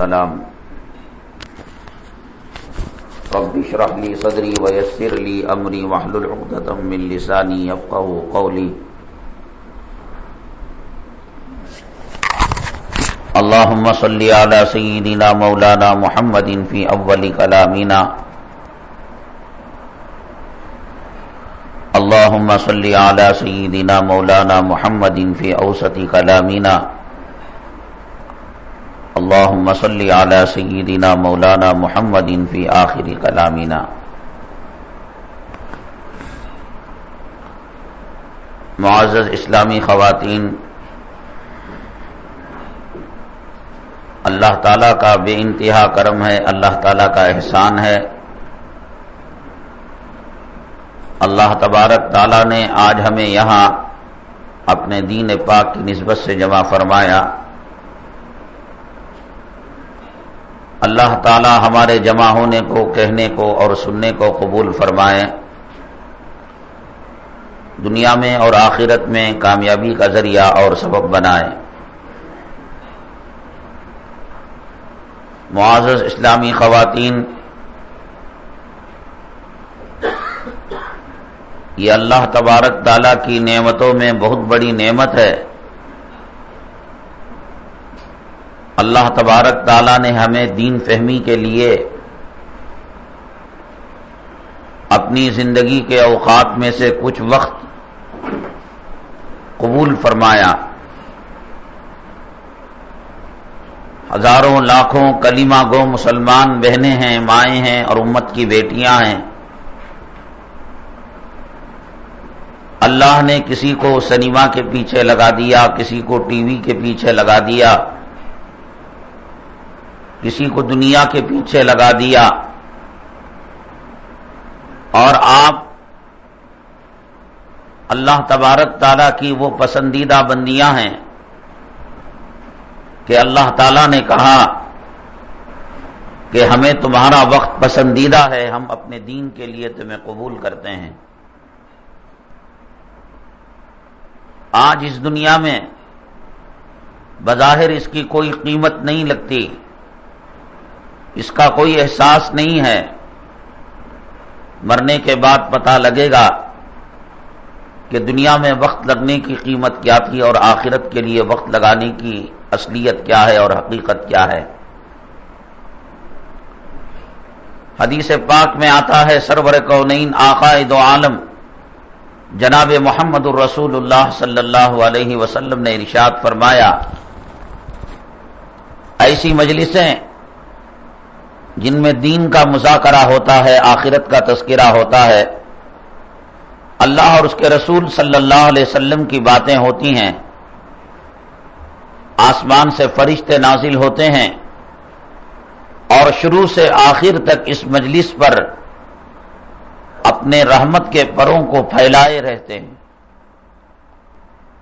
والسلام رب اشرح لي صدري ويسر لي أمري واحلل عقدة من لساني يفقهوا قولي. اللهم صل على سيدنا مولانا محمد في أول كلامنا. اللهم صل على سيدنا مولانا محمد في أوسط كلامنا. اللهم صل على سيدنا مولانا محمد في آخر كلامنا. معزز اسلامی خواتین، اللہ تعالیٰ کا بے انتہا کرم ہے، اللہ تعالیٰ کا احسان ہے۔ اللہ تبارک تعالیٰ نے آج ہمیں یہاں اپنے دین پاک کی نسبت سے جمع فرمایا۔ اللہ تعالی ہمارے جمع ہونے کو، کہنے کو اور سننے کو قبول فرمائے۔ دنیا میں اور آخرت میں کامیابی کا ذریعہ اور سبب بنائے۔ معزز اسلامی خواتین، یہ اللہ تبارک تعالیٰ کی نعمتوں میں بہت بڑی نعمت ہے۔ اللہ تبارک تعالیٰ نے ہمیں دین فہمی کے لیے اپنی زندگی کے اوقات میں سے کچھ وقت قبول فرمایا۔ ہزاروں لاکھوں کلیمہ گو مسلمان بہنیں ہیں، مائیں ہیں اور امت کی بیٹیاں ہیں۔ اللہ نے کسی کو سنیما کے پیچھے لگا دیا، کسی کو ٹی وی کے پیچھے لگا دیا۔ کسی کو دنیا کے پیچھے لگا دیا اور آپ اللہ تبارک تعالی کی وہ پسندیدہ بندیاں ہیں کہ اللہ تعالی نے کہا کہ ہمیں تمہارا وقت پسندیدہ ہے، ہم اپنے دین کے لیے تمہیں قبول کرتے ہیں۔ آج اس دنیا میں بظاہر اس کی کوئی قیمت نہیں لگتی۔ اس کا کوئی احساس نہیں ہے۔ مرنے کے بعد پتا لگے گا کہ دنیا میں وقت لگنے کی قیمت کیا تھی اور آخرت کے لیے وقت لگانے کی اصلیت کیا ہے اور حقیقت کیا ہے۔ حدیث پاک میں آتا ہے، سرور کونین دو عالم جناب محمد الرسول اللہ صلی اللہ علیہ وسلم نے ارشاد فرمایا، ایسی مجلسیں جن میں دین کا مذاکرہ ہوتا ہے، آخرت کا تذکرہ ہوتا ہے۔ اللہ اور اس کے رسول صلی اللہ علیہ وسلم کی باتیں ہوتی ہیں۔ آسمان سے فرشتے نازل ہوتے ہیں۔ اور شروع سے آخر تک اس مجلس پر اپنے رحمت کے پروں کو پھیلائے رہتے ہیں۔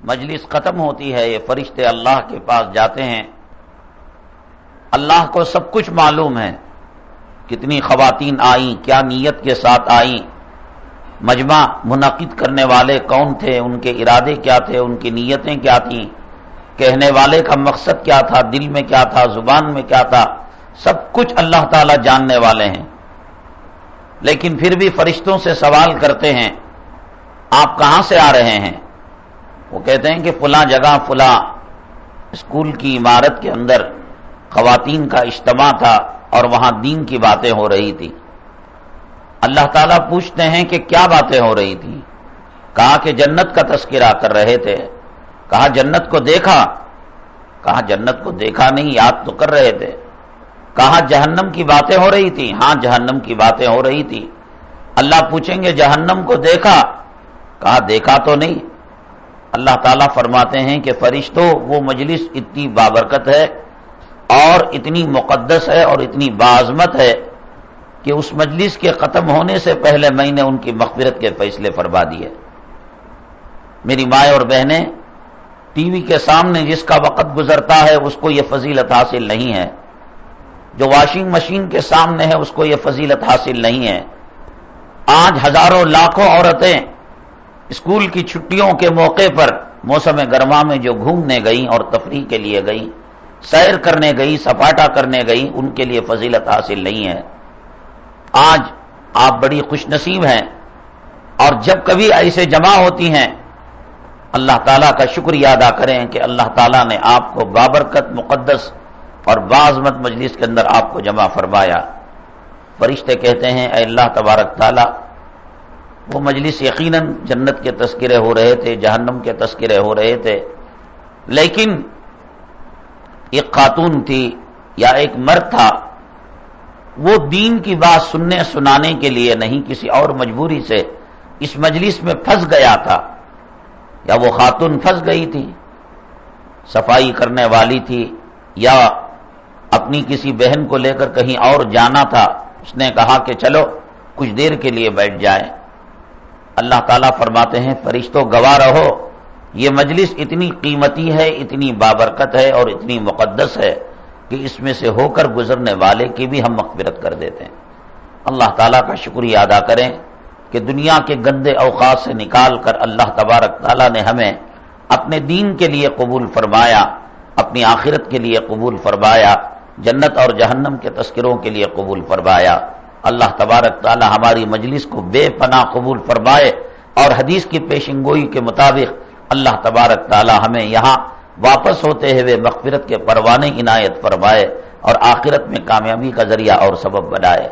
مجلس ختم ہوتی ہے، یہ فرشتے اللہ کے پاس جاتے ہیں۔ اللہ کو سب کچھ معلوم ہے۔ کتنی خواتین آئیں، کیا نیت کے ساتھ آئیں، مجمع منعقد کرنے والے کون تھے، ان کے ارادے کیا تھے، ان کی نیتیں کیا تھیں، کہنے والے کا مقصد کیا تھا، دل میں کیا تھا، زبان میں کیا تھا، سب کچھ اللہ تعالی جاننے والے ہیں۔ لیکن پھر بھی فرشتوں سے سوال کرتے ہیں، آپ کہاں سے آ رہے ہیں؟ وہ کہتے ہیں کہ فلاں جگہ، فلاں اسکول کی عمارت کے اندر، خواتین کا اجتماع تھا اور وہاں دین کی باتیں ہو رہی تھی۔ اللہ تعالیٰ پوچھتے ہیں کہ کیا باتیں ہو رہی تھی کہا کہ جنت کا تذکرہ کر رہے تھے۔ کہا جنت کو دیکھا۔ کہا جنت کو دیکھا نہیں، یاد تو کر رہے تھے۔ کہا جہنم کی باتیں ہو رہی تھی ہاں جہنم کی باتیں ہو رہی تھی اللہ پوچھیں گے، جہنم کو دیکھا؟ کہا دیکھا تو نہیں۔ اللہ تعالیٰ فرماتے ہیں کہ فرشتوں، وہ مجلس اتنی بابرکت ہے اور اتنی مقدس ہے اور اتنی بازمت ہے کہ اس مجلس کے ختم ہونے سے پہلے میں نے ان کی مغفرت کے فیصلے فرما دیے۔ میری مائیں اور بہنیں، ٹی وی کے سامنے جس کا وقت گزرتا ہے، اس کو یہ فضیلت حاصل نہیں ہے۔ جو واشنگ مشین کے سامنے ہے، اس کو یہ فضیلت حاصل نہیں ہے۔ آج ہزاروں لاکھوں عورتیں اسکول کی چھٹیوں کے موقع پر موسم گرما میں جو گھومنے گئیں اور تفریح کے لیے گئیں سیر کرنے گئی سپاٹا کرنے گئی ان کے لیے فضیلت حاصل نہیں ہے۔ آج آپ بڑی خوش نصیب ہیں اور جب کبھی ایسے جمع ہوتی ہیں، اللہ تعالیٰ کا شکریہ ادا کریں کہ اللہ تعالیٰ نے آپ کو بابرکت مقدس اور بازمت مجلس کے اندر آپ کو جمع فرمایا۔ فرشتے کہتے ہیں، اے اللہ تبارک تعالیٰ، وہ مجلس یقیناً جنت کے تذکرے ہو رہے تھے، جہنم کے تذکرے ہو رہے تھے، لیکن ایک خاتون تھی یا ایک مرد تھا، وہ دین کی بات سننے سنانے کے لیے نہیں، کسی اور مجبوری سے اس مجلس میں پھنس گیا تھا۔ یا وہ خاتون پھنس گئی تھی، صفائی کرنے والی تھی، یا اپنی کسی بہن کو لے کر کہیں اور جانا تھا۔ اس نے کہا کہ چلو، کچھ دیر کے لیے بیٹھ جائیں۔ اللہ تعالیٰ فرماتے ہیں، فرشتوں گواہ رہو۔ یہ مجلس اتنی قیمتی ہے، اتنی بابرکت ہے اور اتنی مقدس ہے کہ اس میں سے ہو کر گزرنے والے کی بھی ہم مقبرت کر دیتے ہیں۔ اللہ تعالیٰ کا شکریہ ادا کریں کہ دنیا کے گندے اوقات سے نکال کر اللہ تبارک تعالیٰ نے ہمیں اپنے دین کے لیے قبول فرمایا، اپنی آخرت کے لیے قبول فرمایا، جنت اور جہنم کے تذکروں کے لیے قبول فرمایا۔ اللہ تبارک تعالی ہماری مجلس کو بے پناہ قبول فرمائے اور حدیث کی پیشنگوئی کے مطابق اللہ تبارک تعالی ہمیں یہاں واپس ہوتے ہوئے مغفرت کے پروانے عنایت فرمائے اور آخرت میں کامیابی کا ذریعہ اور سبب بنائے۔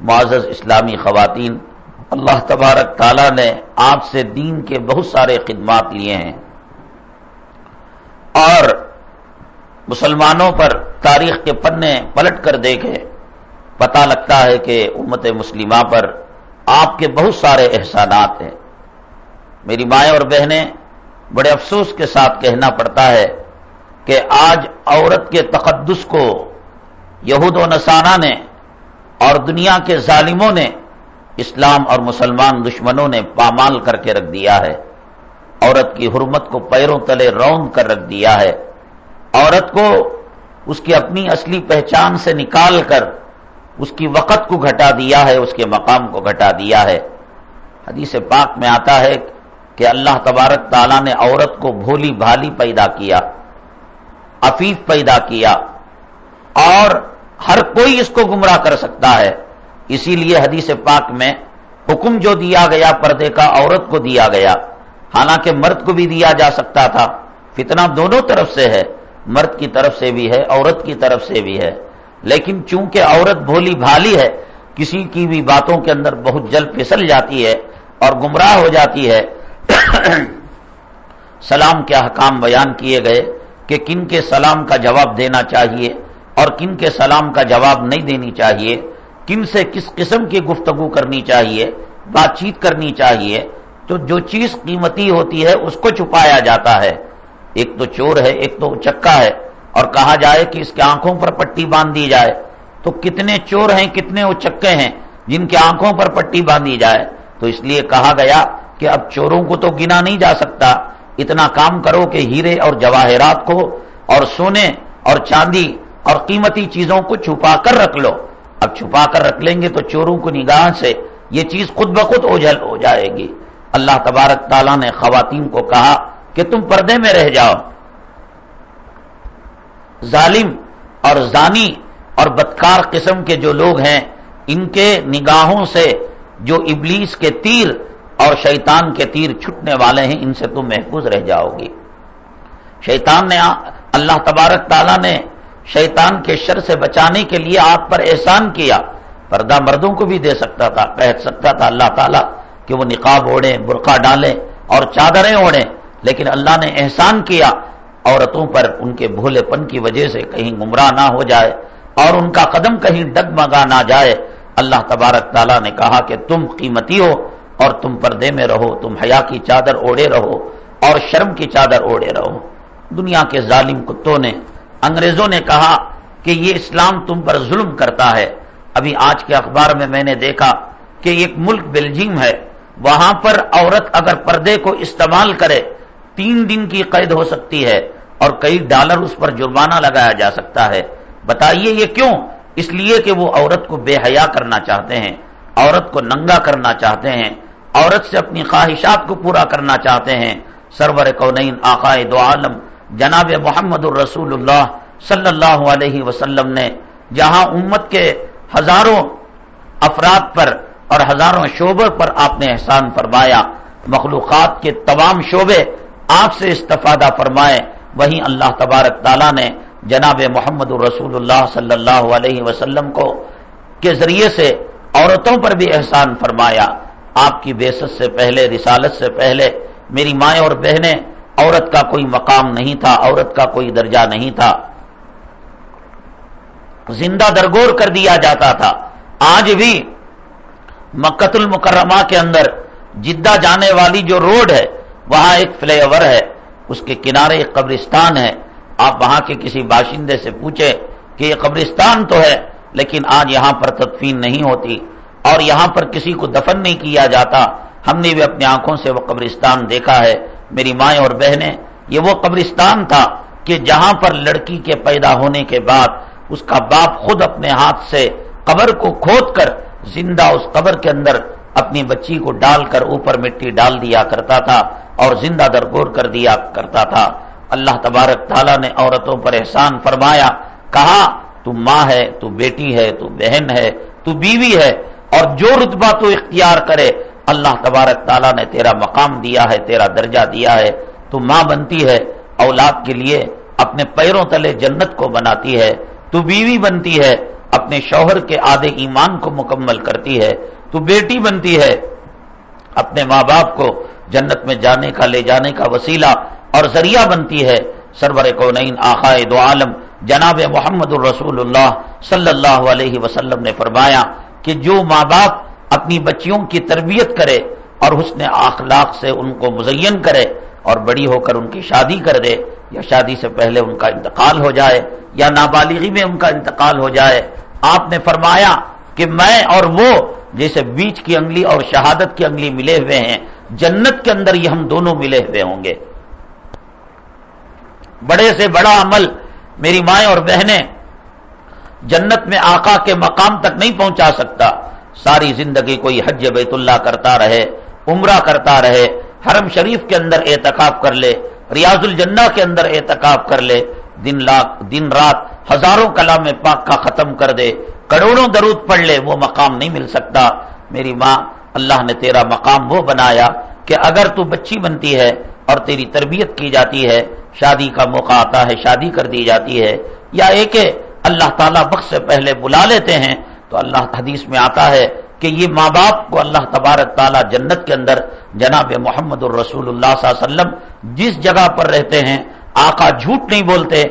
معزز اسلامی خواتین، اللہ تبارک تعالی نے آپ سے دین کے بہت سارے خدمات لیے ہیں۔ اور مسلمانوں پر تاریخ کے پنے پلٹ کر دیکھے پتا لگتا ہے کہ امت مسلمہ پر آپ کے بہت سارے احسانات ہیں۔ میری مائیں اور بہنیں بڑے افسوس کے ساتھ کہنا پڑتا ہے کہ آج عورت کے تقدس کو یہود و نسانہ نے اور دنیا کے ظالموں نے اسلام اور مسلمان دشمنوں نے پامال کر کے رکھ دیا ہے۔ عورت کی حرمت کو پیروں تلے روند کر رکھ دیا ہے۔ عورت کو اس کی اپنی اصلی پہچان سے نکال کر اس کی وقت کو گھٹا دیا ہے، اس کے مقام کو گھٹا دیا ہے۔ حدیث پاک میں آتا ہے کہ اللہ تبارک تعالیٰ نے عورت کو بھولی بھالی پیدا کیا، عفیف پیدا کیا، اور ہر کوئی اس کو گمراہ کر سکتا ہے۔ اسی لیے حدیث پاک میں حکم جو دیا گیا، پردے کا عورت کو دیا گیا۔ حالانکہ مرد کو بھی دیا جا سکتا تھا۔ فتنہ دونوں طرف سے ہے۔ مرد کی طرف سے بھی ہے، عورت کی طرف سے بھی ہے۔ لیکن چونکہ عورت بھولی بھالی ہے، کسی کی بھی باتوں کے اندر بہت جل پھسل جاتی ہے اور گمراہ ہو جاتی ہے سلام کے احکام بیان کیے گئے کہ کن کے سلام کا جواب دینا چاہیے اور کن کے سلام کا جواب نہیں دینی چاہیے، کن سے کس قسم کی گفتگو کرنی چاہیے بات چیت کرنی چاہیے، تو جو چیز قیمتی ہوتی ہے اس کو چھپایا جاتا ہے۔ ایک تو چور ہے، ایک تو چکا ہے، اور کہا جائے کہ اس کے آنکھوں پر پٹی باندھ دی جائے۔ تو کتنے چور ہیں، کتنے وہ چکے ہیں جن کے آنکھوں پر پٹی باندھی جائے۔ تو اس لیے کہا گیا کہ اب چوروں کو تو گنا نہیں جا سکتا۔ اتنا کام کرو کہ ہیرے اور جواہرات کو اور سونے اور چاندی اور قیمتی چیزوں کو چھپا کر رکھ لو۔ اب چھپا کر رکھ لیں گے تو چوروں کو نگاہ سے یہ چیز خود بخود اوجھل ہو جائے گی۔ اللہ تبارک تعالیٰ نے خواتین کو کہا کہ تم پردے میں رہ جاؤ۔ ظالم اور زانی اور بدکار قسم کے جو لوگ ہیں، ان کے نگاہوں سے جو ابلیس کے تیر اور شیطان کے تیر چھٹنے والے ہیں، ان سے تم محفوظ رہ جاؤ گی شیطان نے اللہ تبارک تعالیٰ نے شیطان کے شر سے بچانے کے لیے آپ پر احسان کیا۔ پردہ مردوں کو بھی دے سکتا تھا کہہ سکتا تھا اللہ تعالیٰ کہ وہ نقاب اوڑھیں، برقع ڈالیں اور چادریں اوڑھیں، لیکن اللہ نے احسان کیا۔ عورتوں پر ان کے بھولے پن کی وجہ سے کہیں گمراہ نہ ہو جائے اور ان کا قدم کہیں ڈگمگا نہ جائے۔ اللہ تبارک تعالیٰ نے کہا کہ تم قیمتی ہو اور تم پردے میں رہو، تم حیا کی چادر اوڑے رہو اور شرم کی چادر اوڑے رہو۔ دنیا کے ظالم کتوں نے، انگریزوں نے کہا کہ یہ اسلام تم پر ظلم کرتا ہے۔ ابھی آج کے اخبار میں میں نے دیکھا کہ ایک ملک بیلجیم ہے، وہاں پر عورت اگر پردے کو استعمال کرے، تین دن کی قید ہو سکتی ہے اور کئی ڈالر اس پر جرمانہ لگایا جا سکتا ہے۔ بتائیے یہ کیوں؟ اس لیے کہ وہ عورت کو بے حیا کرنا چاہتے ہیں، عورت کو ننگا کرنا چاہتے ہیں۔ عورت سے اپنی خواہشات کو پورا کرنا چاہتے ہیں۔ سرور کونین، آقائے دو عالم، جناب محمد الرسول اللہ صلی اللہ علیہ وسلم نے جہاں امت کے ہزاروں افراد پر اور ہزاروں شعبوں پر آپ نے احسان فرمایا، مخلوقات کے تمام شعبے آپ سے استفادہ فرمائے، وہیں اللہ تبارک تعالیٰ نے جناب محمد الرسول اللہ صلی اللہ علیہ وسلم کو کے ذریعے سے عورتوں پر بھی احسان فرمایا۔ آپ کی بیست سے پہلے، رسالت سے پہلے میری مائیں اور بہنیں، عورت کا کوئی مقام نہیں تھا، عورت کا کوئی درجہ نہیں تھا۔ زندہ درگور کر دیا جاتا تھا۔ آج بھی مکت المکرمہ کے اندر جدہ جانے والی جو روڈ ہے، وہاں ایک فلائی اوور ہے۔ اس کے کنارے ایک قبرستان ہے۔ آپ وہاں کے کسی باشندے سے پوچھیں کہ یہ قبرستان تو ہے، لیکن آج یہاں پر تدفین نہیں ہوتی۔ اور یہاں پر کسی کو دفن نہیں کیا جاتا۔ ہم نے بھی اپنی آنکھوں سے وہ قبرستان دیکھا ہے۔ میری مائیں اور بہنیں، یہ وہ قبرستان تھا کہ جہاں پر لڑکی کے پیدا ہونے کے بعد اس کا باپ خود اپنے ہاتھ سے قبر کو کھود کر زندہ اس قبر کے اندر اپنی بچی کو ڈال کر اوپر مٹی ڈال دیا کرتا تھا اور زندہ درگور کر دیا کرتا تھا۔ اللہ تبارک تعالیٰ نے عورتوں پر احسان فرمایا، کہا، تو ماں ہے، تو بیٹی ہے، تو بہن ہے، تو بیوی ہے اور جو رتبہ تو اختیار کرے، اللہ تبارک تعالیٰ نے تیرا مقام دیا ہے، تیرا درجہ دیا ہے، تو ماں بنتی ہے، اولاد کے لیے اپنے پیروں تلے جنت کو بناتی ہے، تو بیوی بنتی ہے، اپنے شوہر کے آدھے ایمان کو مکمل کرتی ہے، تو بیٹی بنتی ہے، اپنے ماں باپ کو جنت میں جانے کا، لے جانے کا وسیلہ اور ذریعہ بنتی ہے۔ سرور کو نئی آخائے دو عالم، جناب محمد الرسول اللہ صلی اللہ علیہ وسلم نے فرمایا کہ جو ماں باپ اپنی بچیوں کی تربیت کرے اور حسن اخلاق سے ان کو مزین کرے اور بڑی ہو کر ان کی شادی کر دے یا شادی سے پہلے ان کا انتقال ہو جائے یا نابالغی میں ان کا انتقال ہو جائے، آپ نے فرمایا کہ میں اور وہ جیسے بیچ کی انگلی اور شہادت کی انگلی ملے ہوئے ہیں، جنت کے اندر یہ ہم دونوں ملے ہوئے ہوں گے۔ بڑے سے بڑا عمل میری مائیں اور بہنیں جنت میں آقا کے مقام تک نہیں پہنچا سکتا۔ ساری زندگی کوئی حج بیت اللہ کرتا رہے، عمرہ کرتا رہے، حرم شریف کے اندر اعتکاب کر لے، ریاض الجنہ کے اندر اعتکاب کر لے، دن لاکھ، دن رات ہزاروں کلام پاک کا ختم کر دے، کروڑوں درود پڑھ لے، وہ مقام نہیں مل سکتا۔ میری ماں، اللہ نے تیرا مقام وہ بنایا کہ اگر تو بچی بنتی ہے اور تیری تربیت کی جاتی ہے، شادی کا موقع آتا ہے، شادی کر دی جاتی ہے، یا ایک اللہ تعالیٰ وقت سے پہلے بلا لیتے ہیں، تو اللہ حدیث میں آتا ہے کہ یہ ماں باپ کو اللہ تبارک تعالیٰ جنت کے اندر جناب محمد الرسول اللہ صلی اللہ علیہ وسلم جس جگہ پر رہتے ہیں، آقا جھوٹ نہیں بولتے،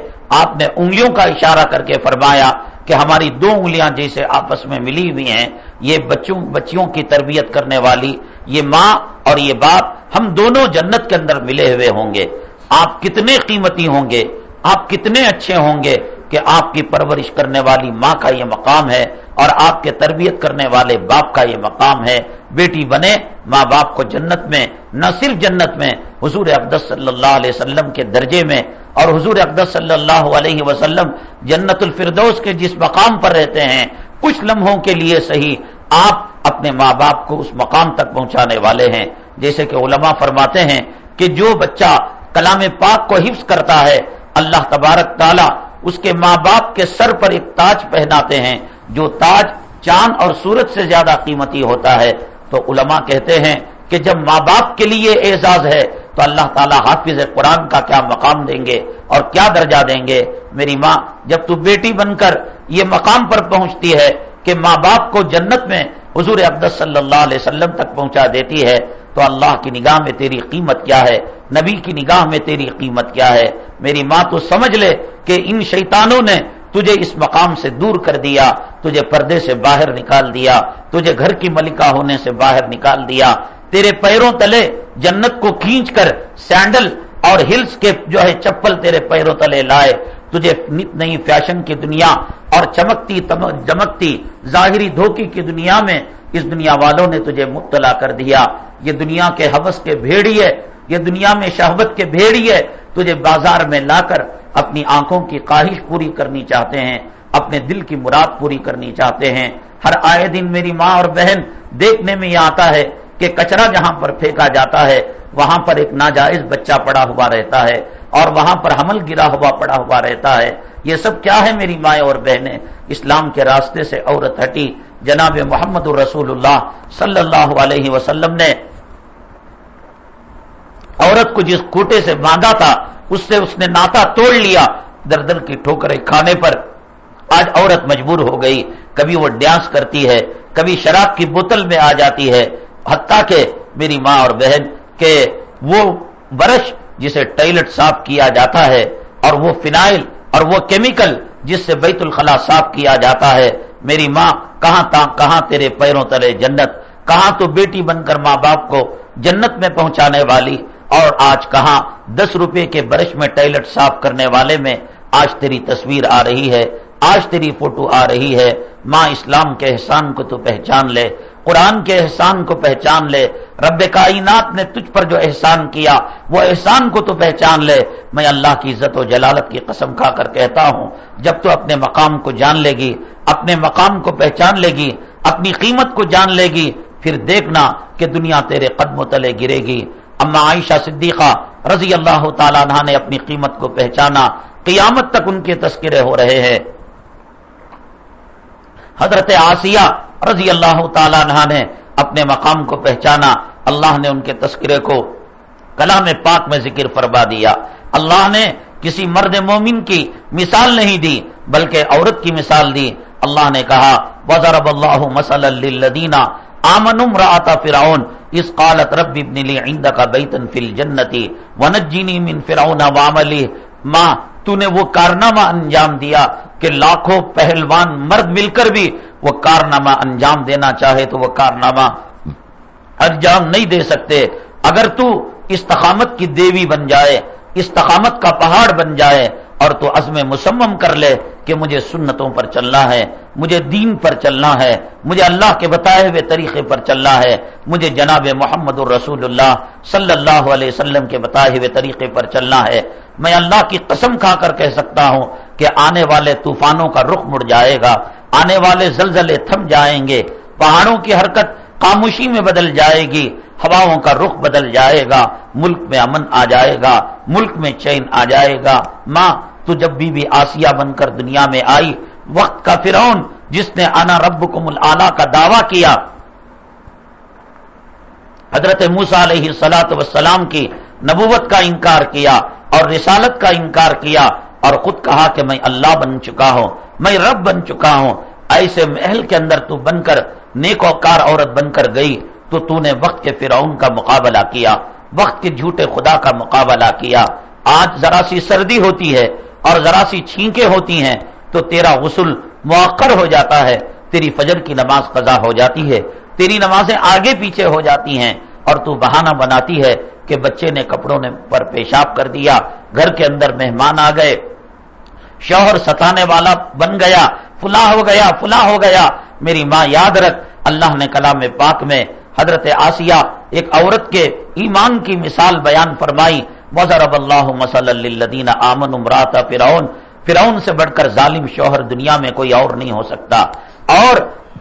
آپ نے انگلیوں کا اشارہ کر کے فرمایا کہ ہماری دو انگلیاں جیسے آپس میں ملی ہوئی ہیں، یہ بچوں، بچیوں کی تربیت کرنے والی، یہ ماں اور یہ باپ، ہم دونوں جنت کے اندر ملے ہوئے ہوں گے۔ آپ کتنے قیمتی ہوں گے؟ آپ کتنے اچھے ہوں گے؟ کہ آپ کی پرورش کرنے والی ماں کا یہ مقام ہے اور آپ کے تربیت کرنے والے باپ کا یہ مقام ہے۔ بیٹی بنے، ماں باپ کو جنت میں، نہ صرف جنت میں، حضور اقدس صلی اللہ علیہ وسلم کے درجے میں۔ اور حضور اقدس صلی اللہ علیہ وسلم جنت الفردوس کے جس مقام پر رہتے ہیں، کچھ لمحوں کے لیے صحیح آپ اپنے ماں باپ کو اس مقام تک پہنچانے والے ہیں۔ جیسے کہ علماء فرماتے ہیں کہ جو بچہ کلام پاک کو حفظ کرتا ہے، اللہ تبارک تعالی اس کے ماں باپ کے سر پر ایک تاج پہناتے ہیں، جو تاج چاند اور سورج سے زیادہ قیمتی ہوتا ہے۔ تو علماء کہتے ہیں کہ جب ماں باپ کے لیے اعزاز ہے، تو اللہ تعالیٰ حافظ قرآن کا کیا مقام دیں گے اور کیا درجہ دیں گے؟ میری ماں، جب تو بیٹی بن کر یہ مقام پر پہنچتی ہے کہ ماں باپ کو جنت میں حضور عبدس صلی اللہ علیہ وسلم تک پہنچا دیتی ہے، تو اللہ کی نگاہ میں تیری قیمت کیا ہے؟ نبی کی نگاہ میں تیری قیمت کیا ہے؟ میری ماں تو سمجھ لے کہ ان شیطانوں نے تجھے اس مقام سے دور کر دیا، تجھے پردے سے باہر نکال دیا، تجھے گھر کی ملکہ ہونے سے باہر نکال دیا۔ تیرے پیروں تلے جنت کو کھینچ کر سینڈل اور ہلس کے جو ہے چپل تیرے پیروں تلے لائے۔ تجھے نت نئی فیشن کی دنیا اور چمکتی چمکتی ظاہری دھوکی کی دنیا میں اس دنیا والوں نے تجھے مبتلا کر دیا۔ یہ دنیا کے حوث کے بھیڑی ہے یہ دنیا میں شہبت کے بھیڑی ہے، تجھے بازار میں لا کر اپنی آنکھوں کی خواہش پوری کرنی چاہتے ہیں، اپنے دل کی مراد پوری کرنی چاہتے ہیں۔ ہر آئے دن میری ماں اور بہن دیکھنے میں یہ آتا ہے کہ کچرا جہاں پر پھینکا جاتا ہے، وہاں پر ایک ناجائز بچہ پڑا ہوا رہتا ہے اور وہاں پر حمل گرا ہوا پڑا ہوا رہتا ہے۔ یہ سب کیا ہے میری مائیں اور بہنیں؟ اسلام کے راستے سے عورت ہٹی۔ جناب محمد الرسول اللہ صلی اللہ علیہ وسلم نے عورت کو جس کوٹے سے باندھا تھا، اس سے اس نے ناتا توڑ لیا در در کی ٹھوکریں کھانے پر۔ آج عورت مجبور ہو گئی۔ کبھی وہ ڈانس کرتی ہے، کبھی شراب کی بوتل میں آ جاتی ہے۔ حتیٰ کہ میری ماں اور بہن کہ وہ برش جسے ٹائلٹ صاف کیا جاتا ہے اور وہ فنائل اور وہ کیمیکل جس سے بیت الخلا صاف کیا جاتا ہے۔ میری ماں، کہاں تا، کہاں تیرے پیروں تلے جنت؟ کہاں تو بیٹی بن کر ماں باپ کو جنت میں پہنچانے والی؟ اور آج کہاں دس روپے کے برش میں ٹائلٹ صاف کرنے والے میں آج تیری تصویر آ رہی ہے، آج تیری فوٹو آ رہی ہے۔ ماں اسلام کے احسان کو تو پہچان لے، قرآن کے احسان کو پہچان لے۔ رب کائنات نے تجھ پر جو احسان کیا، وہ احسان کو تو پہچان لے۔ میں اللہ کی عزت و جلالت کی قسم کھا کر کہتا ہوں، جب تو اپنے مقام کو جان لے گی، اپنے مقام کو پہچان لے گی، اپنی قیمت کو جان لے گی۔ پھر دیکھنا کہ دنیا تیرے قدم تلے گرے گی۔ اما عائشہ صدیقہ رضی اللہ تعالیٰ عنہ نے اپنی قیمت کو پہچانا، قیامت تک ان کے تذکرے ہو رہے ہیں۔ حضرت آسیہ رضی اللہ تعالیٰ عنہ نے اپنے مقام کو پہچانا، اللہ نے ان کے تذکرے کو کلام پاک میں ذکر فرما دیا۔ اللہ نے کسی مرد مومن کی مثال نہیں دی، بلکہ عورت کی مثال دی۔ اللہ نے کہا وزرب اللہ مسل الدینہ آمن راتا فرعون اس قالت رب ابن لی عندك بیتا فی الجنتی ونجنی من فرعون وعملی ماں تو نے وہ کارنامہ انجام دیا کہ لاکھوں پہلوان مرد مل کر بھی وہ کارنامہ انجام دینا چاہے تو وہ کارنامہ انجام نہیں دے سکتے۔ اگر تو استقامت کی دیوی بن جائے استقامت کا پہاڑ بن جائے اور تو عزم مسمم کر لے کہ مجھے سنتوں پر چلنا ہے، مجھے دین پر چلنا ہے، مجھے اللہ کے بتائے ہوئے طریقے پر چلنا ہے۔ مجھے جناب محمد الرسول اللہ صلی اللہ علیہ وسلم کے بتائے ہوئے طریقے پر چلنا ہے۔ میں اللہ کی قسم کھا کر کہہ سکتا ہوں کہ آنے والے طوفانوں کا رخ مڑ جائے گا، آنے والے زلزلے تھم جائیں گے، پہاڑوں کی حرکت خاموشی میں بدل جائے گی۔ ہواؤں کا رخ بدل جائے گا، ملک میں امن آ جائے گا، ملک میں چین آ جائے گا۔ ماں، تو جب بھی بھی آسیہ بن کر دنیا میں آئی، وقت کا فرعون، جس نے آنا رب کو کا دعویٰ کیا۔ حضرت موسا علیہ سلاۃ وسلام کی نبوت کا انکار کیا اور رسالت کا انکار کیا اور خود کہا کہ میں اللہ بن چکا ہوں، میں رب بن چکا ہوں۔ ایسے محل کے اندر تو بن کر نیک کار عورت بن کر گئی۔ تو تو نے وقت کے فرعون کا مقابلہ کیا، وقت کے جھوٹے خدا کا مقابلہ کیا۔ آج ذرا سی سردی ہوتی ہے اور ذرا سی چھینکیں ہوتی ہیں تو تیرا غسل موقر ہو جاتا ہے، تیری فجر کی نماز قضا ہو جاتی ہے، تیری نمازیں آگے پیچھے ہو جاتی ہیں اور تو بہانہ بناتی ہے کہ بچے نے کپڑوں نے پر پیشاب کر دیا، گھر کے اندر مہمان آ گئے، شوہر ستانے والا بن گیا فلاں ہو گیا فلاں ہو گیا۔ میری ماں یاد رکھ، اللہ نے کلام پاک میں حضرت آسیہ ایک عورت کے ایمان کی مثال بیان فرمائی وزرب اللہ مسل الدین آمن امرات فرعون فرعون سے بڑھ کر ظالم شوہر دنیا میں کوئی اور نہیں ہو سکتا۔ اور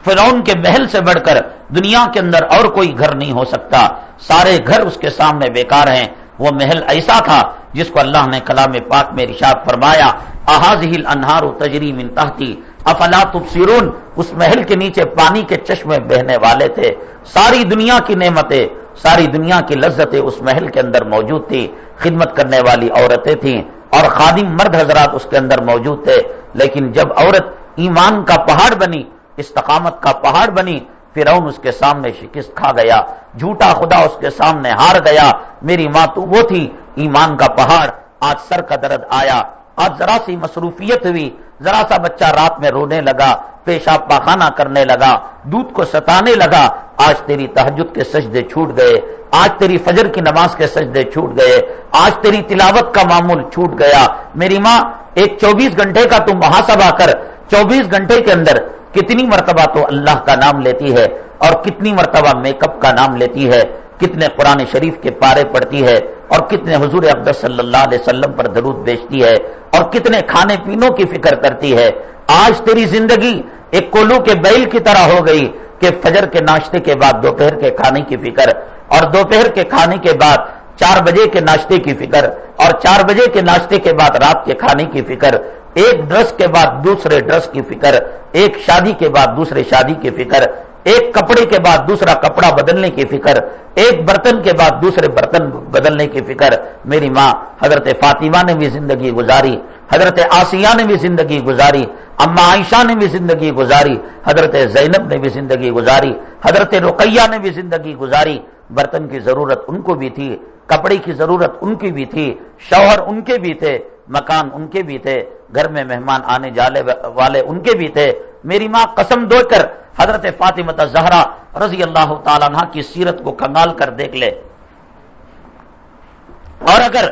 فرعون کے محل سے بڑھ کر دنیا کے اندر اور کوئی گھر نہیں ہو سکتا۔ سارے گھر اس کے سامنے بیکار ہیں۔ وہ محل ایسا تھا جس کو اللہ نے کلام پاک میں رشاد فرمایا احاظ ہل انہار و تجری من تحتی افلا تبصرون؟ اس محل کے نیچے پانی کے چشمے بہنے والے تھے۔ ساری دنیا کی نعمتیں، ساری دنیا کی لذتیں اس محل کے اندر موجود تھی خدمت کرنے والی عورتیں تھیں اور خادم مرد حضرات اس کے اندر موجود تھے۔ لیکن جب عورت ایمان کا پہاڑ بنی، استقامت کا پہاڑ بنی، فرعون اس کے سامنے شکست کھا گیا، جھوٹا خدا اس کے سامنے ہار گیا۔ میری ماں تو وہ تھی، ایمان کا پہاڑ آج سر کا درد آیا۔ آج ذرا سی مصروفیت ہوئی، ذرا سا بچہ رات میں رونے لگا، پیشاب پاخانہ کرنے لگا، دودھ کو ستانے لگا، آج تیری تحجد کے سجدے چھوٹ گئے، آج تیری فجر کی نماز کے سجدے چھوٹ گئے، آج تیری تلاوت کا معمول چھوٹ گیا۔ میری ماں، ایک چوبیس گھنٹے کا تم محاسبہ کر، چوبیس گھنٹے کے اندر کتنی مرتبہ تو اللہ کا نام لیتی ہے اور کتنی مرتبہ میک اپ کا نام لیتی ہے۔ کتنے قرآن شریف کے پارے پڑتی ہے اور کتنے حضور اقدس صلی اللہ علیہ وسلم پر درود بیچتی ہے اور کتنے کھانے پینوں کی فکر کرتی ہے۔ آج تیری زندگی ایک کولو کے بیل کی طرح ہو گئی کہ فجر کے ناشتے کے بعد، دوپہر کے کھانے کی فکر اور دوپہر کے کھانے کے بعد چار بجے کے ناشتے کی فکر اور چار بجے کے ناشتے کے بعد رات کے کھانے کی فکر۔ ایک ڈرس کے بعد دوسرے ڈرس کی فکر، ایک شادی کے بعد دوسرے شادی کی فکر۔ ایک کپڑے کے بعد دوسرا کپڑا بدلنے کی فکر، ایک برتن کے بعد دوسرے برتن بدلنے کی فکر۔ میری ماں حضرت فاطمہ نے بھی زندگی گزاری، حضرت آسیہ نے بھی زندگی گزاری، اما عائشہ نے بھی زندگی گزاری، حضرت زینب نے بھی زندگی گزاری، حضرت رقیہ نے بھی زندگی گزاری۔ برتن کی ضرورت ان کو بھی تھی، کپڑے کی ضرورت ان کی بھی تھی، شوہر ان کے بھی تھے، مکان ان کے بھی تھے، گھر میں مہمان آنے جانے والے ان کے بھی تھے۔ میری ماں قسم دو کر حضرت فاطمہ زہرا رضی اللہ تعالیٰ عنہ کی سیرت کو کنگال کر دیکھ لے۔ اور اگر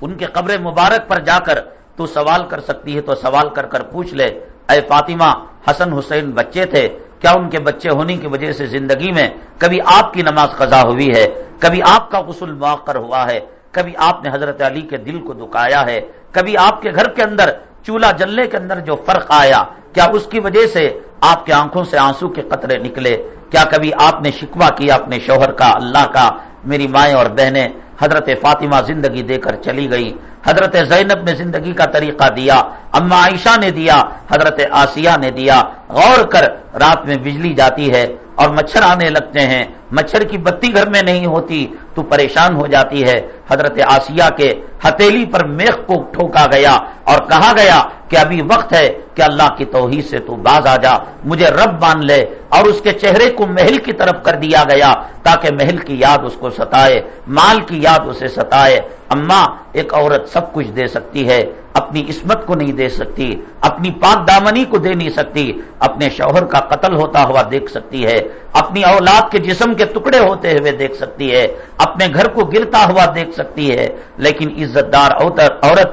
ان کے قبر مبارک پر جا کر تو سوال کر سکتی ہے تو سوال کر کر پوچھ لے۔ اے فاطمہ، حسن حسین بچے تھے، کیا ان کے بچے ہونے کی وجہ سے زندگی میں کبھی آپ کی نماز قضا ہوئی ہے؟ کبھی آپ کا غسل مؤخر ہوا ہے؟ کبھی آپ نے حضرت علی کے دل کو دکایا ہے؟ کبھی آپ کے گھر کے اندر چولہا جلنے کے اندر جو فرق آیا، کیا اس کی وجہ سے آپ کے آنکھوں سے آنسو کے قطرے نکلے۔ کیا کبھی آپ نے شکوا کیا اپنے شوہر کا، اللہ کا؟ میری مائیں اور بہنیں حضرت فاطمہ زندگی دے کر چلی گئی۔ حضرت زینب نے زندگی کا طریقہ دیا، اما عائشہ نے دیا، حضرت آسیہ نے دیا۔ غور کر، رات میں بجلی جاتی ہے اور مچھر آنے لگتے ہیں۔ مچھر کی بتی گھر میں نہیں ہوتی، تو پریشان ہو جاتی ہے۔ حضرت آسیہ کے ہتیلی پر میخ کو ٹھوکا گیا اور کہا گیا کہ ابھی وقت ہے کہ اللہ کی توحید سے تو باز آ جا، مجھے رب مان لے اور اس کے چہرے کو محل کی طرف کر دیا گیا تاکہ محل کی یاد اس کو ستائے، مال کی یاد اسے ستائے۔ اما، ایک عورت سب کچھ دے سکتی ہے، اپنی عصمت کو نہیں دے سکتی، اپنی پاک دامنی کو دے نہیں سکتی، اپنے شوہر کا قتل ہوتا ہوا دیکھ سکتی ہے، اپنی اولاد کے جسم کے ٹکڑے ہوتے ہوئے دیکھ سکتی ہے، اپنے گھر کو گرتا ہوا دیکھ سکتی ہے۔ لیکن عزت دار عورت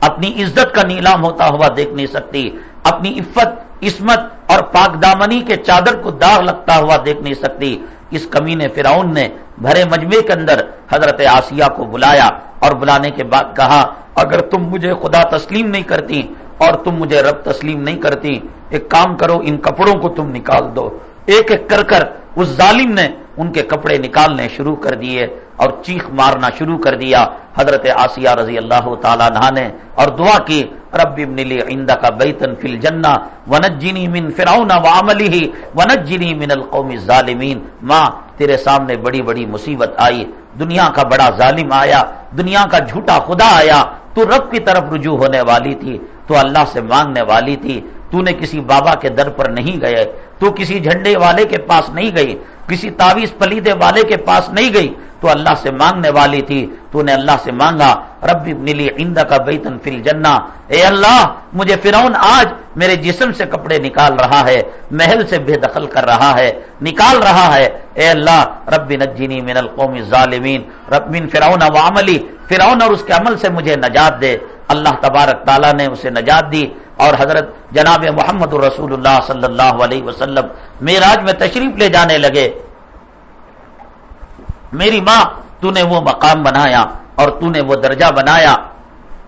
اپنی عزت کا نیلام ہوتا ہوا دیکھ نہیں سکتی، اپنی عفت، عصمت اور پاک دامنی کے چادر کو داغ لگتا ہوا دیکھ نہیں سکتی۔ اس کمی نے فراؤن نے بھرے مجمے کے اندر حضرت آسیہ کو بلایا اور بلانے کے بعد کہا، اگر تم مجھے خدا تسلیم نہیں کرتی اور تم مجھے رب تسلیم نہیں کرتی، ایک کام کرو، ان کپڑوں کو تم نکال دو۔ ایک ایک کر کر اس ظالم نے ان کے کپڑے نکالنے شروع کر دیے۔ اور چیخ مارنا شروع کر دیا۔ حضرت آسیہ رضی اللہ تعالیٰ نے اور دعا کی، رب ابن لی کا بیتن فی الجنہ ونجنی من فرعون وعمله ونجنی من القوم الظالمین. ماں، تیرے سامنے بڑی بڑی مصیبت آئی۔ دنیا کا بڑا ظالم آیا، دنیا کا جھوٹا خدا آیا۔ تو رب کی طرف رجوع ہونے والی تھی، تو اللہ سے مانگنے والی تھی۔ تو نے کسی بابا کے در پر نہیں گئے، تو کسی جھنڈے والے کے پاس نہیں گئی، کسی تعویذ پلیدے والے کے پاس نہیں گئی، تو اللہ سے مانگنے والی تھی تو نے اللہ سے مانگا ربی نیلی آئندہ کا بیتن فل جنا اے اللہ، مجھے فرعون آج میرے جسم سے کپڑے نکال رہا ہے، محل سے بے دخل کر رہا ہے، نکال رہا ہے۔ اے اللہ، رب نجینی من القوم ظالمین رب من فرعون و عملی، فرعون اور اس کے عمل سے مجھے نجات دے۔ اللہ تبارک تعالیٰ نے اسے نجات دی۔ اور حضرت جناب محمد الرسول اللہ صلی اللہ علیہ وسلم میراج میں تشریف لے جانے لگے۔ میری ماں تو نے وہ مقام بنایا اور تو نے وہ درجہ بنایا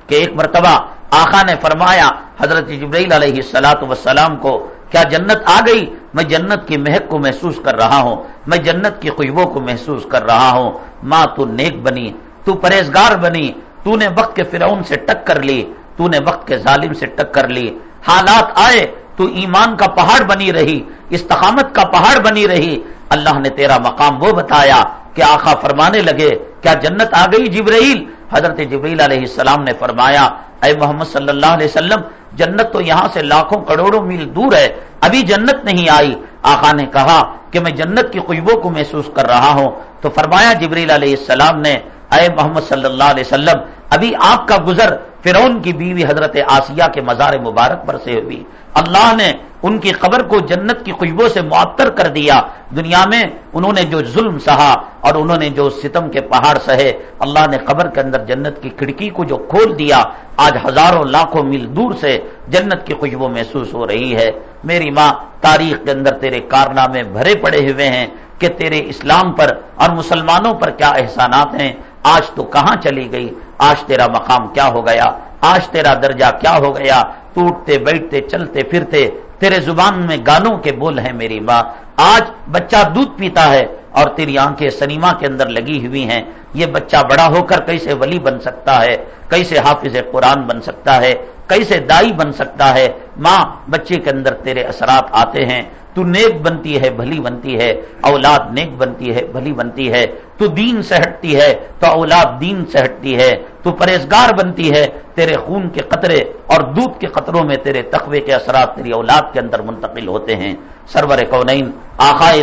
کہ ایک مرتبہ آخا نے فرمایا، حضرت جبرائیل علیہ السلاۃ وسلام کو، کیا جنت آ گئی؟ میں جنت کی مہک کو محسوس کر رہا ہوں، میں جنت کی خوشبو کو محسوس کر رہا ہوں۔ ماں، تو نیک بنی، تو پرہیزگار بنی تو نے وقت کے فرعون سے ٹکر لی تو نے وقت کے ظالم سے ٹکر لی حالات آئے تو ایمان کا پہاڑ بنی رہی استقامت کا پہاڑ بنی رہی اللہ نے تیرا مقام وہ بتایا کہ آخا فرمانے لگے کیا جنت آ گئی جبرائیل حضرت جبریل علیہ السلام نے فرمایا اے محمد صلی اللہ علیہ وسلم جنت تو یہاں سے لاکھوں کروڑوں میل دور ہے ابھی جنت نہیں آئی آخا نے کہا کہ میں جنت کی خوشبو کو محسوس کر رہا ہوں تو فرمایا جبریل علیہ السلام نے اے محمد صلی اللہ علیہ وسلم، ابھی آپ کا گزر فرون کی بیوی حضرت آسیہ کے مزار مبارک پر سے ہوئی۔ اللہ نے ان کی قبر کو جنت کی خوشبو سے معطر کر دیا۔ دنیا میں انہوں نے جو ظلم سہا اور انہوں نے جو ستم کے پہاڑ سہے، اللہ نے قبر کے اندر جنت کی کھڑکی کو جو کھول دیا، آج ہزاروں لاکھوں میل دور سے جنت کی خوشبو محسوس ہو رہی ہے۔ میری ماں، تاریخ کے اندر تیرے کارنامے بھرے پڑے ہوئے ہیں کہ تیرے اسلام پر اور مسلمانوں پر کیا احسانات ہیں۔ آج تو کہاں چلی گئی؟ آج تیرا مقام کیا ہو گیا؟ آج تیرا درجہ کیا ہو گیا؟ ٹوٹتے، بیٹھتے، چلتے، پھرتے، تیرے زبان میں گانوں کے بول ہیں میری ماں۔ آج بچہ دودھ پیتا ہے اور تیری آنکھیں سنیما کے اندر لگی ہوئی ہیں۔ یہ بچہ بڑا ہو کر کیسے ولی بن سکتا ہے؟ کیسے حافظ قرآن بن سکتا ہے؟ کیسے دائی بن سکتا ہے؟ ماں، بچے کے اندر تیرے اثرات آتے ہیں۔ تو نیک بنتی ہے، بھلی بنتی ہے، اولاد نیک بنتی ہے، بھلی بنتی ہے، تو دین سے ہٹتی ہے، تو اولاد دین سے ہٹتی ہے، تو پرہیزگار بنتی ہے، تیرے خون کے قطرے اور دودھ کے قطروں میں تیرے تقوی کے اثرات تیری اولاد کے اندر منتقل ہوتے ہیں۔ سرور کونین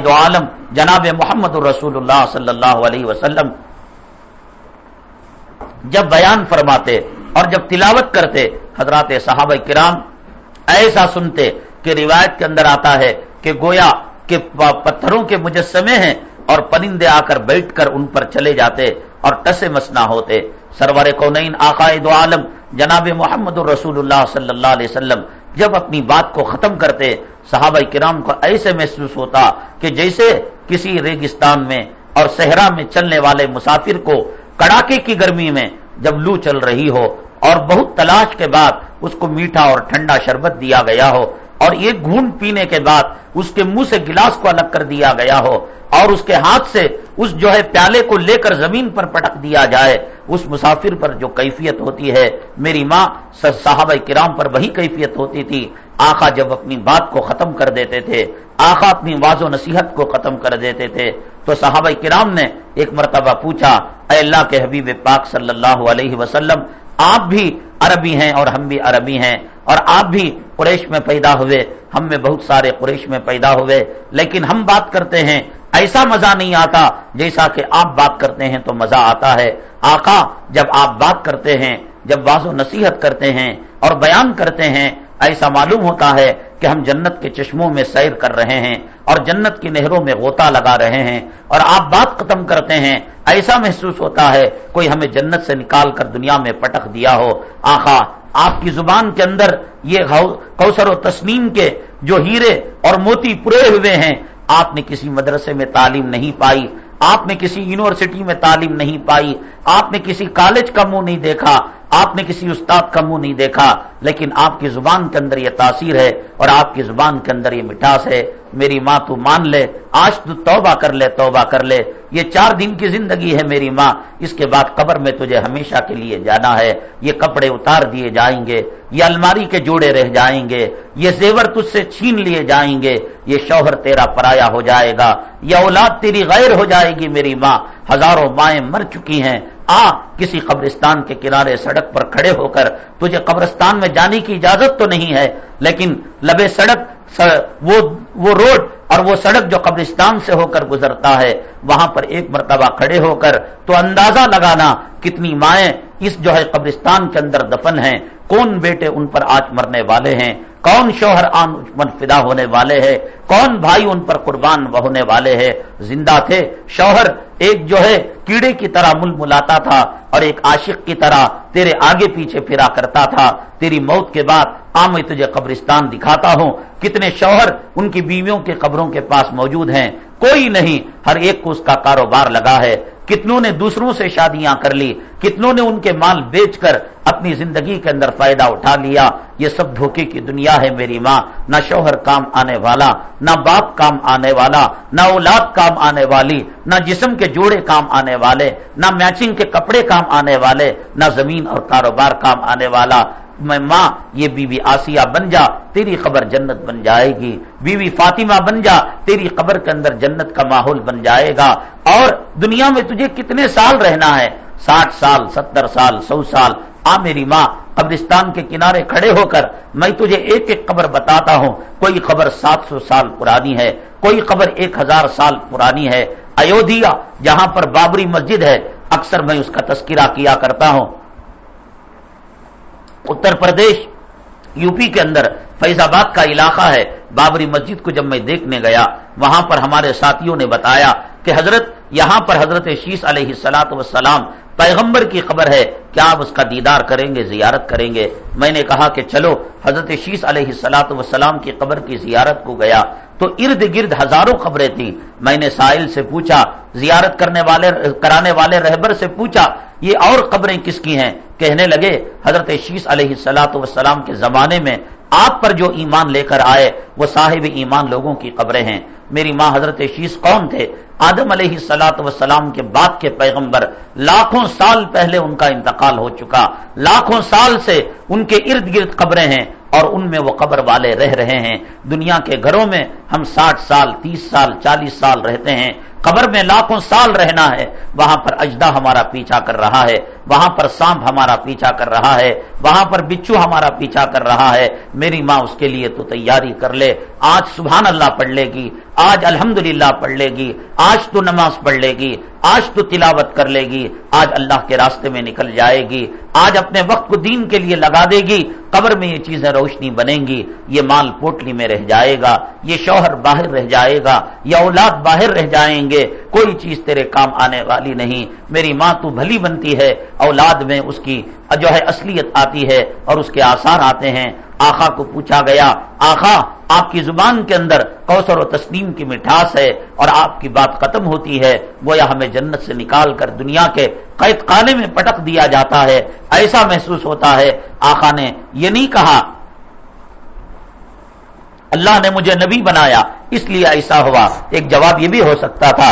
دو عالم، جناب محمد الرسول اللہ صلی اللہ علیہ وسلم جب بیان فرماتے اور جب تلاوت کرتے، حضرات صحابہ کرام ایسا سنتے کہ روایت کے اندر آتا ہے کہ گویا کہ پتھروں کے مجسمے ہیں اور پرندے آ کر بیٹھ کر ان پر چلے جاتے اور ٹسے مسنا ہوتے۔ سرور کونین دو عالم، جناب محمد الرسول اللہ صلی اللہ علیہ وسلم جب اپنی بات کو ختم کرتے، صحابہ کرام کو ایسے محسوس ہوتا کہ جیسے کسی ریگستان میں اور صحرا میں چلنے والے مسافر کو کڑاکے کی گرمی میں جب لو چل رہی ہو اور بہت تلاش کے بعد اس کو میٹھا اور ٹھنڈا شربت دیا گیا ہو۔ اور ایک گھونٹ پینے کے بعد اس کے منہ سے گلاس کو الگ کر دیا گیا ہو اور اس کے ہاتھ سے اس جو ہے پیالے کو لے کر زمین پر پٹک دیا جائے، اس مسافر پر جو کیفیت ہوتی ہے۔ میری ماں صحابہ کرام پر وہی کیفیت ہوتی تھی۔ آخا جب اپنی بات کو ختم کر دیتے تھے آخا اپنی واض و نصیحت کو ختم کر دیتے تھے، تو صحابہ کرام نے ایک مرتبہ پوچھا، اے اللہ کے حبیب پاک صلی اللہ علیہ وسلم، آپ بھی عربی ہیں اور ہم بھی عربی ہیں؟ اور آپ بھی قریش میں پیدا ہوئے، ہم میں بہت سارے قریش میں پیدا ہوئے، لیکن ہم بات کرتے ہیں، ایسا مزہ نہیں آتا جیسا کہ آپ بات کرتے ہیں تو مزہ آتا ہے۔ آقا، جب آپ بات کرتے ہیں، جب واض و نصیحت کرتے ہیں اور بیان کرتے ہیں، ایسا معلوم ہوتا ہے کہ ہم جنت کے چشموں میں سیر کر رہے ہیں اور جنت کی نہروں میں غوطہ لگا رہے ہیں۔ اور آپ بات ختم کرتے ہیں، ایسا محسوس ہوتا ہے، کوئی ہمیں جنت سے نکال کر دنیا میں پٹک دیا ہو۔ آخا آپ کی زبان کے اندر یہ کوثر و تسنیم کے جو ہیرے اور موتی پورے ہوئے ہیں، آپ نے کسی مدرسے میں تعلیم نہیں پائی، آپ نے کسی یونیورسٹی میں تعلیم نہیں پائی، آپ نے کسی کالج کا منہ نہیں دیکھا، آپ نے کسی استاد کا منہ نہیں دیکھا، لیکن آپ کی زبان کے اندر یہ تاثیر ہے اور آپ کی زبان کے اندر یہ مٹھاس ہے۔ میری ماں تو مان لے، آج تو توبہ کر لے، توبہ کر لے۔ یہ چار دن کی زندگی ہے میری ماں، اس کے بعد قبر میں تجھے ہمیشہ کے لیے جانا ہے۔ یہ کپڑے اتار دیے جائیں گے، یہ الماری کے جوڑے رہ جائیں گے، یہ زیور تجھ سے چھین لیے جائیں گے۔ یہ شوہر تیرا پرایا ہو جائے گا، یہ اولاد تیری غیر ہو جائے گی میری ماں۔ ہزاروں مائیں مر چکی ہیں۔ آ، کسی قبرستان کے کنارے سڑک پر کھڑے ہو کر، تجھے قبرستان میں جانے کی اجازت تو نہیں ہے، لیکن لبے سڑک وہ وہ روڈ اور وہ سڑک جو قبرستان سے ہو کر گزرتا ہے، وہاں پر ایک مرتبہ کھڑے ہو کر تو اندازہ لگانا کتنی مائیں اس جو ہے قبرستان کے اندر دفن ہیں، کون بیٹے ان پر آج مرنے والے ہیں؟ کون شوہر آن فدا ہونے والے ہیں کون بھائی ان پر قربان ہونے والے ہیں زندہ تھے۔ شوہر ایک جو ہے، کیڑے کی طرح مل ملاتا تھا اور ایک عاشق کی طرح تیرے آگے پیچھے پھرا کرتا تھا۔ تیری موت کے بعد آ میں تجھے قبرستان دکھاتا ہوں۔ کتنے شوہر ان کی بیویوں کے قبروں کے پاس موجود ہیں؟ کوئی نہیں۔ ہر ایک کو اس کا کاروبار لگا ہے۔ کتنوں نے دوسروں سے شادیاں کر لی، کتنوں نے ان کے مال بیچ کر اپنی زندگی کے اندر فائدہ اٹھا لیا۔ یہ سب دھوکے کی دنیا ہے میری ماں۔ نہ شوہر کام آنے والا، نہ باپ کام آنے والا، نہ اولاد کام آنے والی، نہ جسم کے جوڑے کام آنے والے، نہ میچنگ کے کپڑے کام آنے والے، نہ زمین اور کاروبار کام آنے والا۔ میں ماں، یہ بیوی آسیہ بن جا، تیری خبر جنت بن جائے گی۔ بیوی فاطمہ بن جا، تیری قبر کے اندر جنت کا ماحول بن جائے گا۔ اور دنیا میں تجھے کتنے سال رہنا ہے؟ ساٹھ سال، ستر سال، سو سال۔ آ میری ماں، قبرستان کے کنارے کھڑے ہو کر میں تجھے ایک ایک قبر بتاتا ہوں۔ کوئی خبر سات سو سال پرانی ہے، کوئی خبر ایک ہزار سال پرانی ہے۔ ایودھیا، جہاں پر بابری مسجد ہے، اکثر میں اس کا تذکرہ کیا کرتا ہوں۔ اتر پردیش، یو پی کے اندر فیض آباد کا علاقہ ہے، بابری مسجد کو جب میں دیکھنے گیا، وہاں پر ہمارے ساتھیوں نے بتایا کہ حضرت، یہاں پر حضرت شیش علیہ السلاط وسلام پیغمبر کی خبر ہے کیا آپ اس کا دیدار کریں گے، زیارت کریں گے۔ میں نے کہا کہ چلو، حضرت شیش علیہ السلاط وسلام کی قبر کی زیارت کو گیا۔ تو ارد گرد ہزاروں خبریں تھیں۔ میں نے ساحل سے پوچھا، زیارت کرنے والے، کرانے والے رہبر سے پوچھا، یہ اور قبریں کس کی ہیں؟ کہنے لگے، حضرت شیش علیہ السلاط وسلام کے زمانے میں آپ پر جو ایمان لے کر آئے، وہ صاحب ایمان لوگوں کی قبریں ہیں۔ میری ماں حضرت شیش کون تھے؟ آدم علیہ سلاط وسلام کے بعد کے پیغمبر، لاکھوں سال پہلے ان کا انتقال ہو چکا۔ لاکھوں سال سے ان کے ارد گرد قبریں ہیں اور ان میں وہ قبر والے رہ رہے ہیں۔ دنیا کے گھروں میں ہم ساٹھ سال، تیس سال، چالیس سال رہتے ہیں۔ قبر میں لاکھوں سال رہنا ہے، وہاں پر اجدا ہمارا پیچھا کر رہا ہے، وہاں پر سانپ ہمارا پیچھا کر رہا ہے، وہاں پر بچو ہمارا پیچھا کر رہا ہے۔ میری ماں اس کے لیے تو تیاری کر لے، آج سبحان اللہ پڑھ لے گی، آج الحمد پڑھ لے گی، آج تو نماز پڑھ لے گی، آج تو تلاوت کر لے گی، آج اللہ کے راستے میں نکل جائے گی، آج اپنے وقت کو دین کے لیے لگا دے گی، قبر میں یہ چیزیں روشنی بنیں گی، یہ مال پوٹلی میں رہ جائے گا، یہ شوہر باہر رہ جائے گا، یہ اولاد باہر رہ جائیں گے۔ کوئی چیز تیرے کام آنے والی نہیں۔ میری ماں تو بھلی بنتی ہے، اولاد میں اس کی جو ہے اصلیت آتی ہے اور اس کے آثار آتے ہیں۔ آخا کو پوچھا گیا، آخا، آپ کی زبان کے اندر کوثر و تسلیم کی مٹھاس ہے اور آپ کی بات ختم ہوتی ہے۔ گویا ہمیں جنت سے نکال کر دنیا کے قید خانے میں پٹک دیا جاتا ہے۔ ایسا محسوس ہوتا ہے۔ آخا نے یہ نہیں کہا اللہ نے مجھے نبی بنایا، اس لیے ایسا ہوا۔ ایک جواب یہ بھی ہو سکتا تھا۔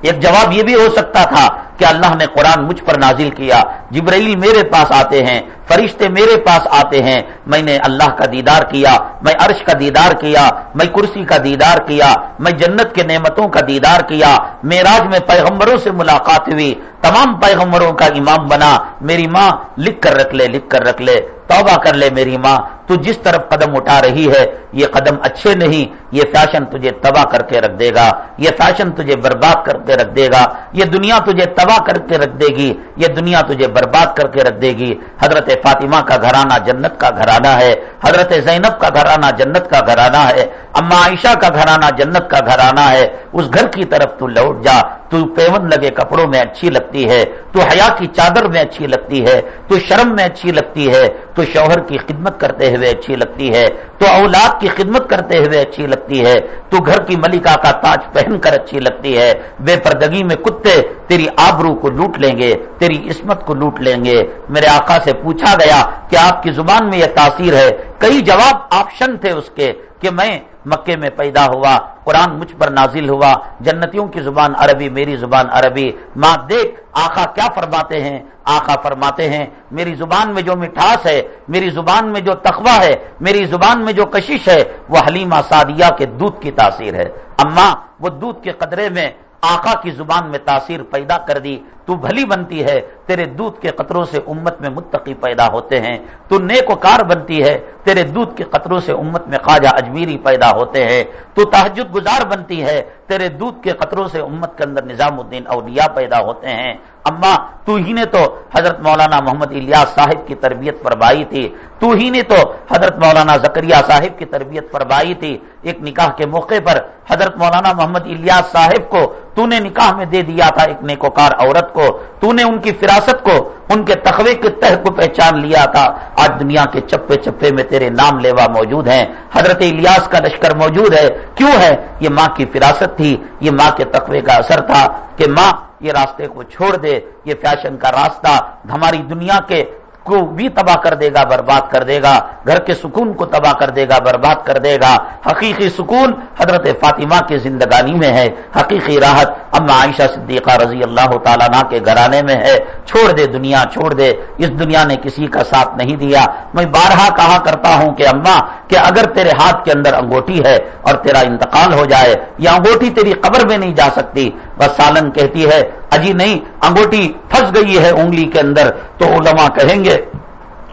ایک جواب یہ بھی ہو سکتا تھا کہ اللہ نے قرآن مجھ پر نازل کیا، جبرائیل میرے پاس آتے ہیں، فرشتے میرے پاس آتے ہیں، میں نے اللہ کا دیدار کیا، میں عرش کا دیدار کیا، میں کرسی کا دیدار کیا، میں جنت کے نعمتوں کا دیدار کیا میراج میں پیغمبروں سے ملاقات ہوئی، تمام پیغمبروں کا امام بنا، میری ماں لکھ کر رکھ لے، لکھ کر رکھ لے، توبہ کر لے میری ماں، تو جس طرف قدم اٹھا رہی ہے، یہ قدم اچھے نہیں، یہ فیشن تجھے تباہ کر کے رکھ دے گا، یہ فیشن تجھے برباد کر کے رکھ دے گا، یہ دنیا تجھے تباہ کر کے رکھ دے گی، یہ دنیا تجھے برباد کر کے رکھ دے گی۔ حضرت فاطمہ کا گھرانہ جنت کا گھرانہ ہے، حضرت زینب کا گھرانہ جنت کا گھرانہ ہے، اما عائشہ کا گھرانہ جنت کا گھرانہ ہے۔ اس گھر کی طرف تو لوٹ جا، تو پیون لگے کپڑوں میں اچھی لگتی ہے، تو حیا کی چادر میں اچھی لگتی ہے، تو شرم میں اچھی لگتی ہے، تو شوہر کی خدمت کرتے ہوئے اچھی لگتی ہے، تو اولاد کی خدمت کرتے ہوئے اچھی لگتی ہے، تو گھر کی ملکہ کا تاج پہن کر اچھی لگتی ہے۔ بے پردگی میں کتے تیری آبرو کو لوٹ لیں گے، تیری عصمت کو لوٹ لیں گے۔ میرے آقا سے پوچھا گیا کہ آپ کی زبان میں یہ تاثیر ہے کئی جواب آپشن تھے اس کے کہ میں مکے میں پیدا ہوا، قرآن مجھ پر نازل ہوا، جنتیوں کی زبان عربی، میری زبان عربی۔ ماں دیکھ آخا کیا فرماتے ہیں؟ آخا فرماتے ہیں، میری زبان میں جو مٹھاس ہے، میری زبان میں جو تخوہ ہے، میری زبان میں جو کشش ہے، وہ حلیمہ سادیہ کے دودھ کی تاثیر ہے۔ اما وہ دودھ کے قدرے میں آقا کی زبان میں تاثیر پیدا کر دی، تو بھلی بنتی ہے، تیرے دودھ کے قطروں سے امت میں متقی پیدا ہوتے ہیں۔ تو نیک و کار بنتی ہے، تیرے دودھ کے قطروں سے امت میں خواجہ اجمیری پیدا ہوتے ہیں۔ تو تحجد گزار بنتی ہے، تیرے دودھ کے قطروں سے امت کے اندر نظام الدین اولیاء پیدا ہوتے ہیں۔ اما، تو ہی نے تو حضرت مولانا محمد الیاس صاحب کی تربیت فرمائی تھی، تو ہی نے تو حضرت مولانا زکریہ صاحب کی تربیت فرمائی تھی۔ ایک نکاح کے موقع پر حضرت مولانا محمد الیاس صاحب کو تو نے نکاح میں دے دیا تھا ایک نیکوکار عورت کو، تو نے ان کی فراست کو، ان کے تخوے کے تہ کو پہچان لیا تھا۔ آج دنیا کے چپے چپے میں تیرے نام لیوا موجود ہیں۔ حضرت الیاس کا لشکر موجود ہے۔ کیوں ہے؟ یہ ماں کی فراست تھی، یہ ماں کے تخوے کا اثر تھا کہ ماں یہ راستے کو چھوڑ دے، یہ فیشن کا راستہ ہماری دنیا کے کو بھی تباہ کر دے گا، برباد کر دے گا، گھر کے سکون کو تباہ کر دے گا، برباد کر دے گا۔ حقیقی سکون حضرت فاطمہ کی زندگانی میں ہے، حقیقی راحت اما عائشہ صدیقہ رضی اللہ تعالیٰ کے گھرانے میں ہے۔ چھوڑ دے دنیا، چھوڑ دے۔ اس دنیا نے کسی کا ساتھ نہیں دیا۔ میں بارہا کہا کرتا ہوں کہ اما کہ اگر تیرے ہاتھ کے اندر انگوٹھی ہے اور تیرا انتقال ہو جائے یا انگوٹھی تیری قبر میں نہیں جا سکتی، بس سالن کہتی ہے، اجی نہیں، انگوٹھی پھنس گئی ہے انگلی کے اندر تو علماء کہیں گے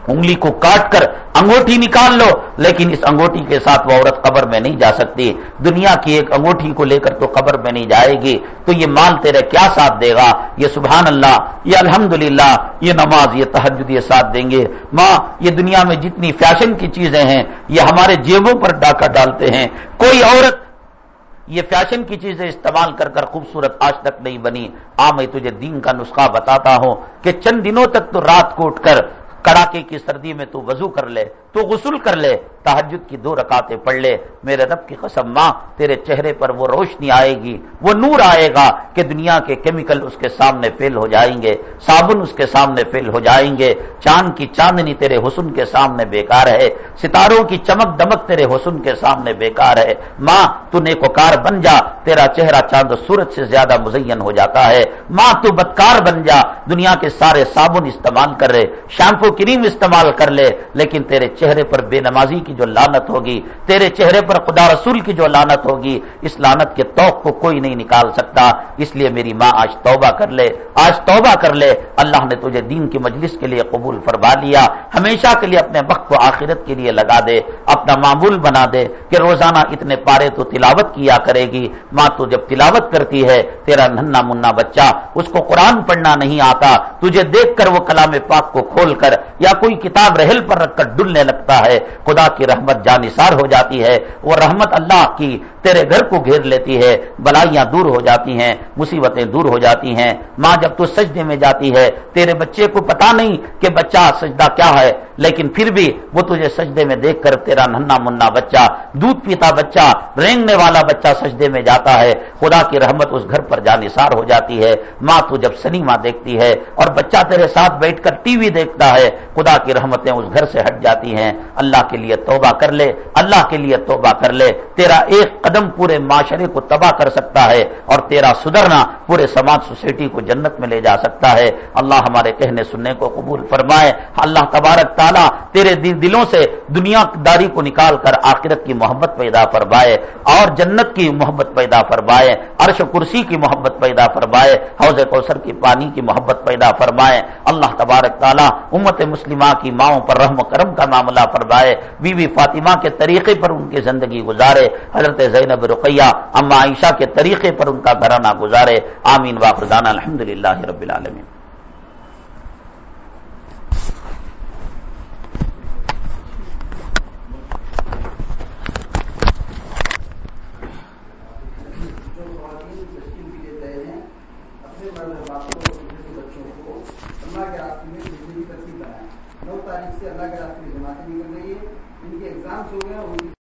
انگلی کو کاٹ کر انگوٹھی نکال لو، لیکن اس انگوٹھی کے ساتھ وہ عورت قبر میں نہیں جا سکتی۔ دنیا کی ایک انگوٹھی کو لے کر تو قبر میں نہیں جائے گی۔ تو یہ مال تیرے کیا ساتھ دے گا؟ یہ سبحان اللہ، یہ الحمد یہ نماز، یہ تحجد یہ ساتھ دیں گے۔ ماں، یہ دنیا میں جتنی فیشن کی چیزیں ہیں، یہ ہمارے جیبوں پر ڈاکہ ڈالتے ہیں۔ کوئی عورت یہ فیشن کی چیزیں استعمال کر کر خوبصورت آج تک نہیں بنی۔ آ، میں تجھے دین کا نسخہ بتاتا ہوں کہ چند دنوں تک تو رات کو اٹھ کر کڑاکے کی سردی میں تو وضو کر لے، تو غسل کر لے تحجد کی دو رکاتے پڑھ لے۔ میرے رب کی قسم ماں، تیرے چہرے پر وہ روشنی آئے گی، وہ نور آئے گا کہ دنیا کے کیمیکل اس کے سامنے فیل ہو جائیں گے، صابن اس کے سامنے فیل ہو جائیں گے۔ چاند کی چاندنی تیرے حسن کے سامنے بیکار ہے، ستاروں کی چمک دمک تیرے حسن کے سامنے بیکار ہے۔ ماں تو نیکوکار بن جا تیرا چہرہ چاند سورج سے زیادہ مزین ہو جاتا ہے ماں تو بدکار بن جا دنیا کے سارے صابن استعمال کر رہے شیمپو کریم استعمال کر لے لیکن تیرے چہرے پر بے نمازی کی جو لانت ہوگی تیرے چہرے پر خدا رسول کی جو لانت ہوگی اس لانت کے توق کو کوئی نہیں نکال سکتا اس لیے میری ماں آج توبہ کر لے آج توبہ کر لے اللہ نے تجھے دین کی مجلس کے لیے قبول فرما لیا ہمیشہ کے لیے اپنے وقت کو آخرت کے لیے لگا دے اپنا معمول بنا دے کہ روزانہ اتنے پارے تو تلاوت کیا کرے گی۔ ماں تو جب تلاوت کرتی ہے، تیرا ننا منا بچہ، اس کو قرآن پڑھنا نہیں آتا۔ تجھے دیکھ کر وہ کلام پاک کو کھول کر یا کوئی کتاب رحل پر رکھ کر ڈلنے لگتا ہے۔ خدا کی رحمت جانسار ہو جاتی ہے۔ وہ رحمت اللہ کی تیرے گھر کو گھیر لیتی ہے۔ بلائیاں دور ہو جاتی ہیں، مصیبتیں دور ہو جاتی ہیں۔ ماں جب تو سجدے میں جاتی ہے، تیرے بچے کو پتا نہیں کہ بچہ سجدہ کیا ہے، لیکن پھر بھی وہ تجھے سجدے میں دیکھ کر تیرا ننا منا بچہ، دودھ پیتا بچہ رینگنے والا بچہ سجدے میں جاتا ہے، خدا کی رحمت اس گھر پر جانسار ہو جاتی ہے۔ ماں تو جب سنیما دیکھتی ہے اور بچہ تیرے ساتھ بیٹھ کر ٹی وی دیکھتا ہے، خدا کی رحمتیں اس گھر سے ہٹ جاتی ہیں۔ اللہ کے لیے توبہ کر لے، اللہ کے لیے توبہ کر لے۔ تیرا ایک قدم پورے معاشرے کو تباہ کر سکتا ہے اور تیرا سدھرنا پورے سماج سوسائٹی کو جنت میں لے جا سکتا ہے۔ اللہ ہمارے کہنے سننے کو قبول فرمائے۔ اللہ تبارک تعالیٰ تیرے دلوں سے دنیا داری کو نکال کر آخرت کی محبت پیدا فرمائے۔ اور جنت کی محبت پیدا فرمائے، عرش کرسی کی محبت پیدا فرمائے، حوض کوثر کی پانی کی محبت پیدا فرمائے۔ اللہ تبارک تعالیٰ امت مسلمہ کی ماؤں پر رحم و کرم کا معاملہ فرمائے۔ بی بی فاطمہ کے طریقے پر ان کی زندگی گزارے۔ حضرت زینب رقیہ، اما عائشہ کے طریقے پر ان کا گھرانہ گزارے۔ آمین واپردانہ الحمد للہ رب العالمین۔ اللہ کے راستے میں جماعتیں نکل رہی ہے ان کے ایگزامس ہو گئے اور ان کی